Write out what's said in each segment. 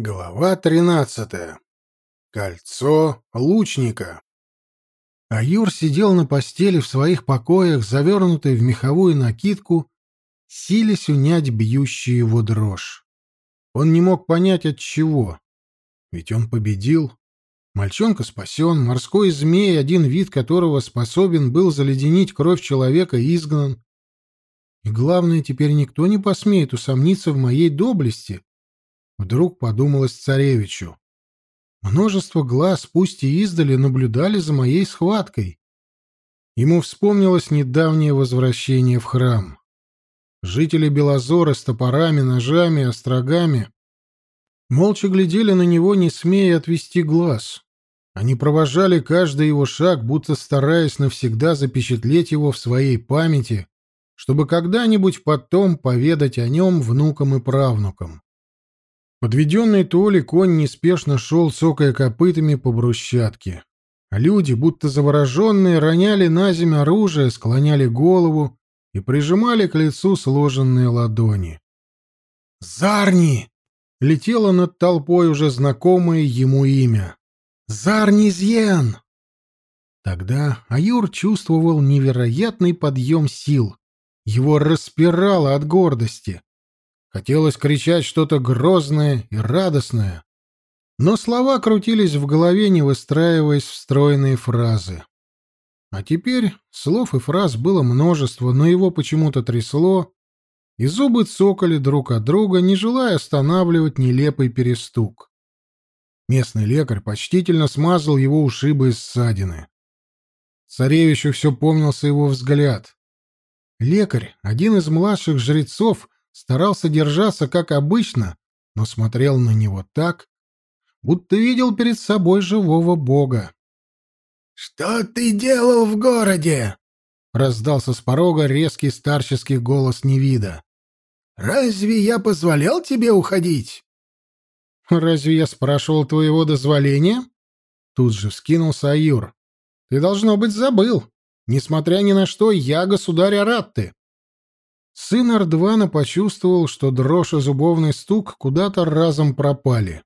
Глава тринадцатая. Кольцо лучника. Аюр сидел на постели в своих покоях, завернутый в меховую накидку, силясь унять бьющую его дрожь. Он не мог понять, от чего. Ведь он победил. Мальчонка спасен, морской змей, один вид которого способен был заледенить кровь человека, изгнан. И главное, теперь никто не посмеет усомниться в моей доблести — Вдруг подумалось царевичу. Множество глаз, пусть и издали, наблюдали за моей схваткой. Ему вспомнилось недавнее возвращение в храм. Жители Белозора с топорами, ножами, острогами молча глядели на него, не смея отвести глаз. Они провожали каждый его шаг, будто стараясь навсегда запечатлеть его в своей памяти, чтобы когда-нибудь потом поведать о нем внукам и правнукам. Подведенный Толи конь неспешно шел, цокая копытами по брусчатке. А люди, будто завороженные, роняли на землю оружие, склоняли голову и прижимали к лицу сложенные ладони. «Зарни!» — летело над толпой уже знакомое ему имя. «Зарнизьен!» Тогда Аюр чувствовал невероятный подъем сил. Его распирало от гордости. Хотелось кричать что-то грозное и радостное, но слова крутились в голове, не выстраиваясь в стройные фразы. А теперь слов и фраз было множество, но его почему-то трясло, и зубы цокали друг от друга, не желая останавливать нелепый перестук. Местный лекарь почтительно смазал его ушибы и ссадины. Царевичу все помнился его взгляд. Лекарь, один из младших жрецов, старался держаться как обычно, но смотрел на него так, будто видел перед собой живого бога. «Что ты делал в городе?» — раздался с порога резкий старческий голос Невида. «Разве я позволял тебе уходить?» «Разве я спрашивал твоего дозволения?» Тут же вскинулся Аюр. «Ты, должно быть, забыл. Несмотря ни на что, я государь Аратты. Сын Ардвана почувствовал, что дрожь и зубовный стук куда-то разом пропали.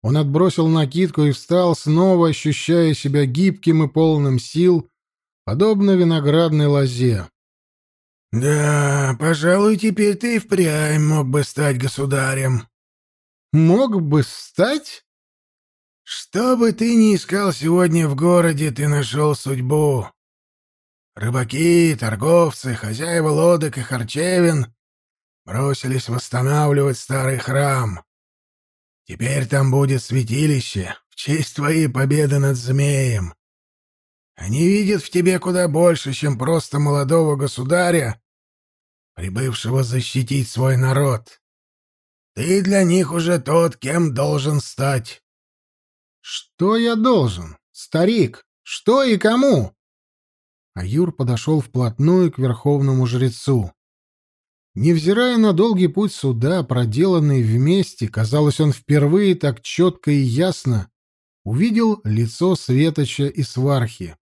Он отбросил накидку и встал, снова ощущая себя гибким и полным сил, подобно виноградной лозе. «Да, пожалуй, теперь ты впрямь мог бы стать государем». «Мог бы стать?» «Что бы ты ни искал сегодня в городе, ты нашел судьбу. Рыбаки, торговцы, хозяева лодок и харчевин бросились восстанавливать старый храм. Теперь там будет святилище в честь твоей победы над змеем. Они видят в тебе куда больше, чем просто молодого государя, прибывшего защитить свой народ. Ты для них уже тот, кем должен стать. Что я должен, старик? Что и кому? А Юр подошел вплотную к верховному жрецу. Невзирая на долгий путь суда, проделанный вместе, казалось, он впервые так четко и ясно увидел лицо Светоча и Свархи.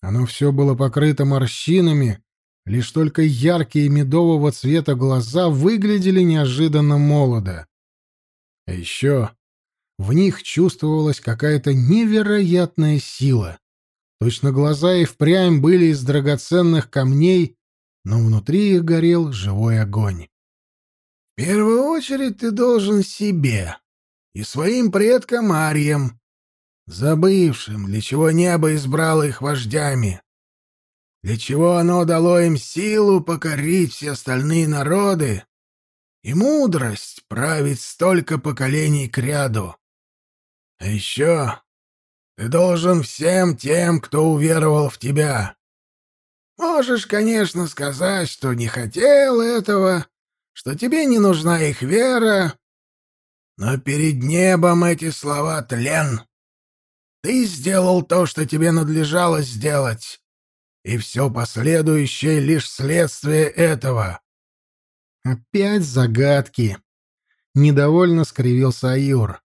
Оно все было покрыто морщинами, лишь только яркие медового цвета глаза выглядели неожиданно молодо. А еще в них чувствовалась какая-то невероятная сила — Точно глаза и впрямь были из драгоценных камней, но внутри их горел живой огонь. — В первую очередь ты должен себе и своим предкам Арьям, забывшим, для чего небо избрало их вождями, для чего оно дало им силу покорить все остальные народы и мудрость править столько поколений кряду. А еще ты должен всем тем, кто уверовал в тебя. Можешь, конечно, сказать, что не хотел этого, что тебе не нужна их вера, но перед небом эти слова тлен. Ты сделал то, что тебе надлежало сделать, и все последующее — лишь следствие этого. Опять загадки. Недовольно скривился Аюр.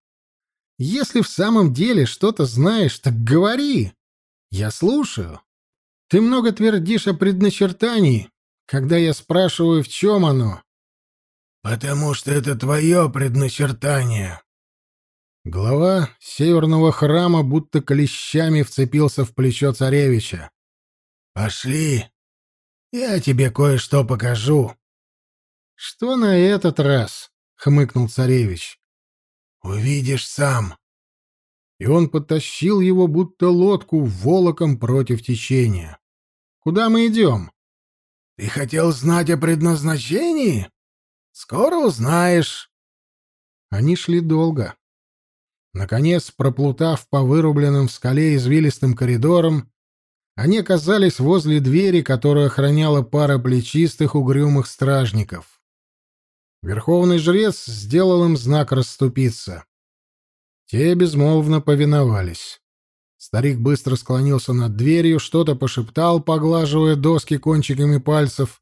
Если в самом деле что-то знаешь, так говори. Я слушаю. Ты много твердишь о предначертании, когда я спрашиваю, в чем оно. Потому что это твое предначертание. Глава северного храма будто клещами вцепился в плечо царевича. «Пошли, я тебе кое-что покажу». «Что на этот раз?» — хмыкнул царевич. «Увидишь сам». И он подтащил его, будто лодку, волоком против течения. «Куда мы идем?» «Ты хотел знать о предназначении? Скоро узнаешь». Они шли долго. Наконец, проплутав по вырубленным в скале извилистым коридорам, они оказались возле двери, которую охраняла пара плечистых угрюмых стражников. Верховный жрец сделал им знак расступиться. Те безмолвно повиновались. Старик быстро склонился над дверью, что-то пошептал, поглаживая доски кончиками пальцев,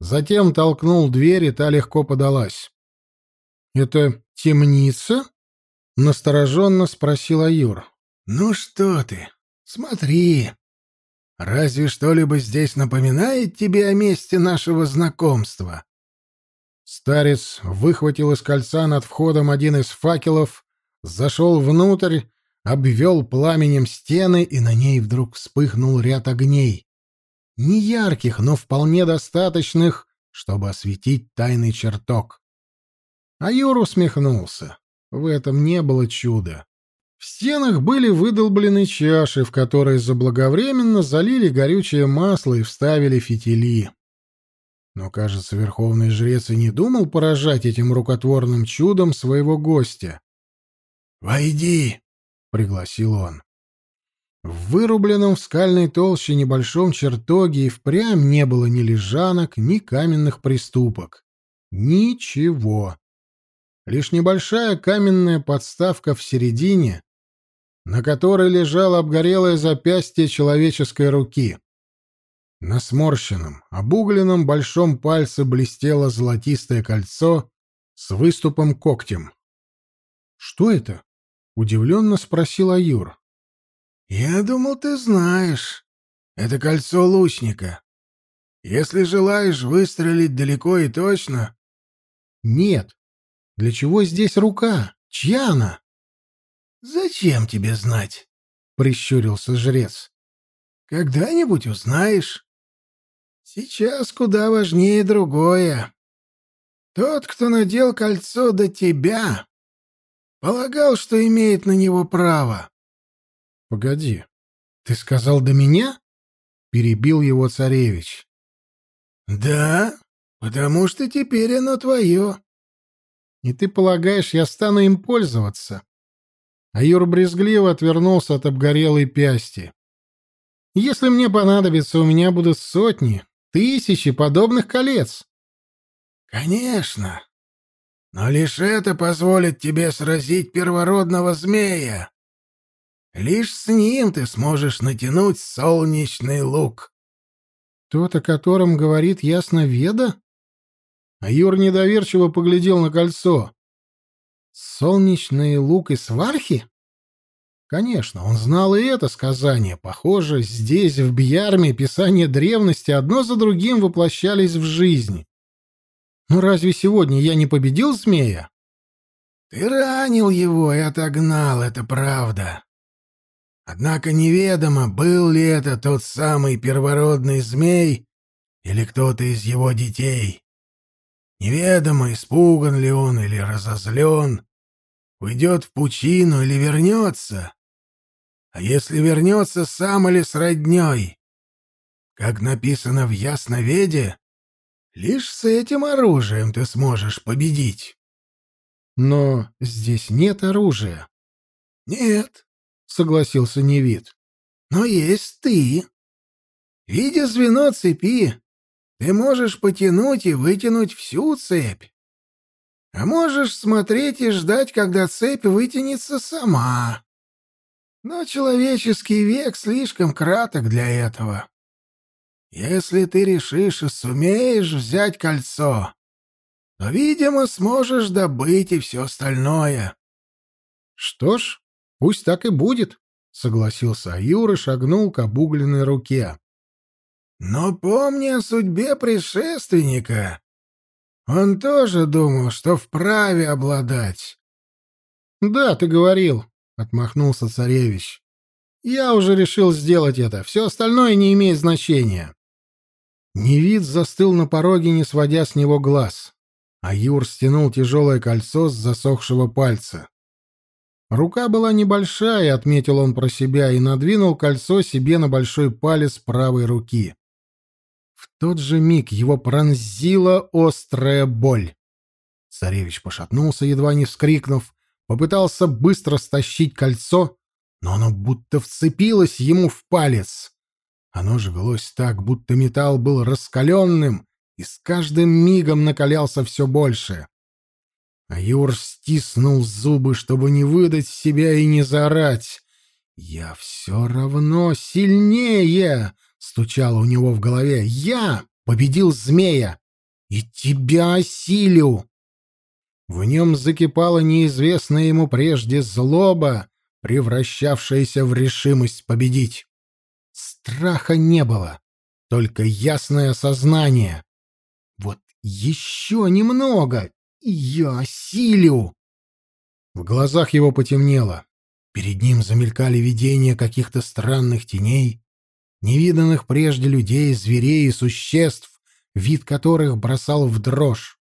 затем толкнул дверь, и та легко подалась. «Это темница?» — настороженно спросил Аюр. «Ну что ты, смотри. Разве что-либо здесь напоминает тебе о месте нашего знакомства?» Старец выхватил из кольца над входом один из факелов, зашел внутрь, обвел пламенем стены, и на ней вдруг вспыхнул ряд огней. Не ярких, но вполне достаточных, чтобы осветить тайный чертог. Аюр усмехнулся. В этом не было чуда. В стенах были выдолблены чаши, в которые заблаговременно залили горючее масло и вставили фитили. Но, кажется, верховный жрец и не думал поражать этим рукотворным чудом своего гостя. «Войди!» — пригласил он. В вырубленном в скальной толще небольшом чертоге и впрямь не было ни лежанок, ни каменных приступок. Ничего лишь небольшая каменная подставка в середине, на которой лежало обгорелое запястье человеческой руки. На сморщенном, обугленном большом пальце блестело золотистое кольцо с выступом когтем. «Что это?» — удивленно спросил Аюр. «Я думал, ты знаешь. Это кольцо лучника. Если желаешь выстрелить далеко и точно...» «Нет, для чего здесь рука? Чья она? Зачем тебе знать? прищурился жрец. Когда-нибудь узнаешь. Сейчас куда важнее другое. Тот, кто надел кольцо до тебя, полагал, что имеет на него право. Погоди, ты сказал до меня? перебил его царевич. Да, потому что теперь оно твое. И ты полагаешь, я стану им пользоваться?» А Юр брезгливо отвернулся от обгорелой пясти. «Если мне понадобится, у меня будут сотни, тысячи подобных колец». «Конечно. Но лишь это позволит тебе сразить первородного змея. Лишь с ним ты сможешь натянуть солнечный лук». «Тот, о котором говорит ясноведа?» А Юр недоверчиво поглядел на кольцо. «Солнечный лук и свархи?» Конечно, он знал и это сказание. Похоже, здесь, в Бьярме, писания древности одно за другим воплощались в жизнь. Ну разве сегодня я не победил змея? Ты ранил его и отогнал, это правда. Однако неведомо, был ли это тот самый первородный змей или кто-то из его детей. Неведомо, испуган ли он или разозлен, уйдет в пучину или вернется. А если вернется сам или с родней? Как написано в Ясноведе, лишь с этим оружием ты сможешь победить. Но здесь нет оружия. Нет, согласился Невид. Но есть ты. Видя звено цепи, ты можешь потянуть и вытянуть всю цепь. А можешь смотреть и ждать, когда цепь вытянется сама. Но человеческий век слишком краток для этого. Если ты решишь и сумеешь взять кольцо, то, видимо, сможешь добыть и все остальное. — Что ж, пусть так и будет, — согласился Аюр и шагнул к обугленной руке. Но помни о судьбе предшественника. Он тоже думал, что вправе обладать. Да, ты говорил, отмахнулся царевич. Я уже решил сделать это. Все остальное не имеет значения. Невид застыл на пороге, не сводя с него глаз. А Юр стянул тяжелое кольцо с засохшего пальца. Рука была небольшая, отметил он про себя, и надвинул кольцо себе на большой палец правой руки. В тот же миг его пронзила острая боль. Царевич пошатнулся, едва не вскрикнув, попытался быстро стащить кольцо, но оно будто вцепилось ему в палец. Оно жглось так, будто металл был раскаленным и с каждым мигом накалялся все больше. А Юр стиснул зубы, чтобы не выдать себя и не заорать. «Я все равно сильнее!» — стучало у него в голове. «Я победил змея и тебя осилю!» В нем закипала неизвестная ему прежде злоба, превращавшаяся в решимость победить. Страха не было, только ясное сознание. Вот еще немного, и я осилю. В глазах его потемнело. Перед ним замелькали видения каких-то странных теней, невиданных прежде людей, зверей и существ, вид которых бросал в дрожь.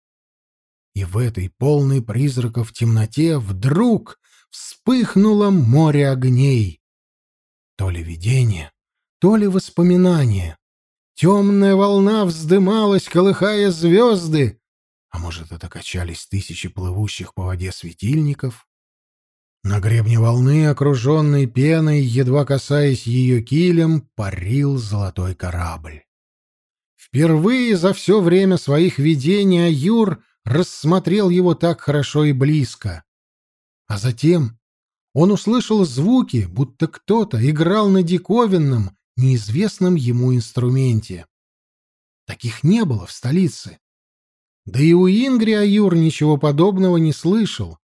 И в этой полной призраков темноте вдруг вспыхнуло море огней. То ли видение, то ли воспоминание. Темная волна вздымалась, колыхая звезды, а может, это качались тысячи плывущих по воде светильников? На гребне волны, окруженной пеной, едва касаясь ее килем, парил золотой корабль. Впервые за все время своих видений Аюр рассмотрел его так хорошо и близко. А затем он услышал звуки, будто кто-то играл на диковинном, неизвестном ему инструменте. Таких не было в столице. Да и у Ингри Аюр ничего подобного не слышал.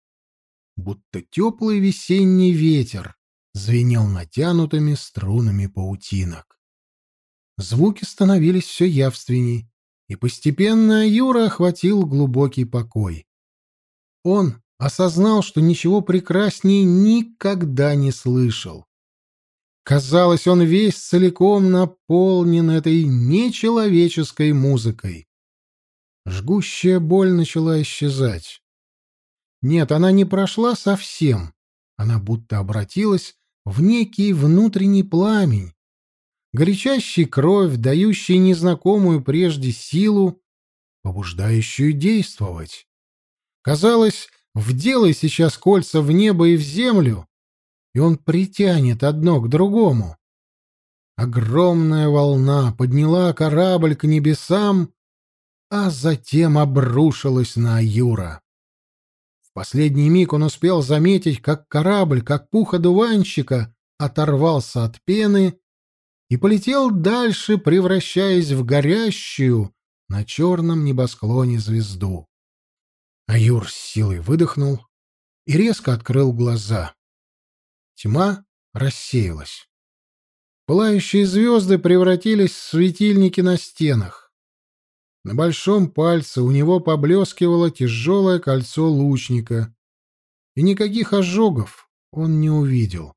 Будто теплый весенний ветер звенел натянутыми струнами паутинок. Звуки становились все явственней, и постепенно Аюра охватил глубокий покой. Он осознал, что ничего прекраснее никогда не слышал. Казалось, он весь целиком наполнен этой нечеловеческой музыкой. Жгущая боль начала исчезать. Нет, она не прошла совсем. Она будто обратилась в некий внутренний пламень, горячащий кровь, дающий незнакомую прежде силу, побуждающую действовать. Казалось, вделай сейчас кольца в небо и в землю, и он притянет одно к другому. Огромная волна подняла корабль к небесам а затем обрушилась на Аюра. В последний миг он успел заметить, как корабль, как пух одуванчика, оторвался от пены и полетел дальше, превращаясь в горящую на черном небосклоне звезду. Аюр с силой выдохнул и резко открыл глаза. Тьма рассеялась. Пылающие звезды превратились в светильники на стенах. На большом пальце у него поблескивало тяжелое кольцо лучника, и никаких ожогов он не увидел.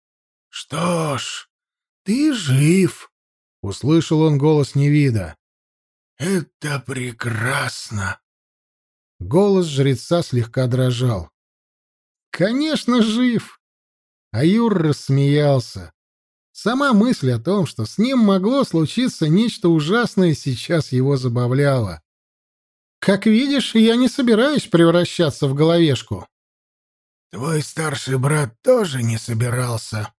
— Что ж, ты жив, — услышал он голос Невида. — Это прекрасно. Голос жреца слегка дрожал. — Конечно, жив. Аюр рассмеялся. Сама мысль о том, что с ним могло случиться нечто ужасное, сейчас его забавляла. «Как видишь, я не собираюсь превращаться в головешку». «Твой старший брат тоже не собирался», —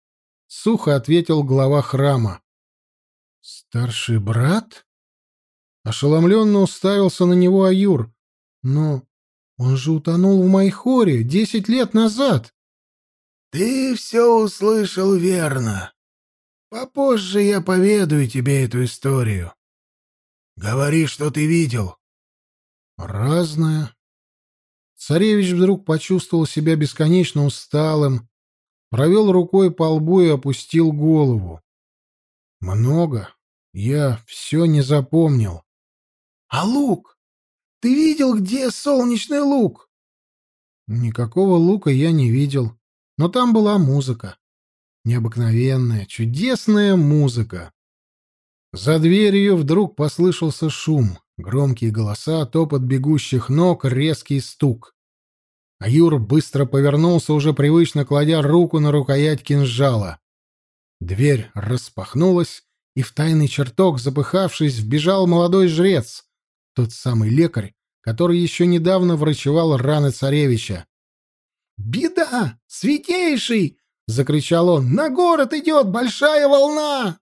сухо ответил глава храма. «Старший брат?» Ошеломленно уставился на него Аюр. «Но он же утонул в Майхоре десять лет назад». «Ты все услышал верно. Попозже я поведаю тебе эту историю. Говори, что ты видел. Разное. Царевич вдруг почувствовал себя бесконечно усталым, провел рукой по лбу и опустил голову. Много. Я все не запомнил. А лук? Ты видел, где солнечный лук? Никакого лука я не видел, но там была музыка. Необыкновенная, чудесная музыка. За дверью вдруг послышался шум, громкие голоса, топот бегущих ног, резкий стук. А Юр быстро повернулся, уже привычно кладя руку на рукоять кинжала. Дверь распахнулась, и в тайный чертог, запыхавшись, вбежал молодой жрец, тот самый лекарь, который еще недавно врачевал раны царевича. «Беда! Святейший!» — закричал он. «На город идет большая волна!»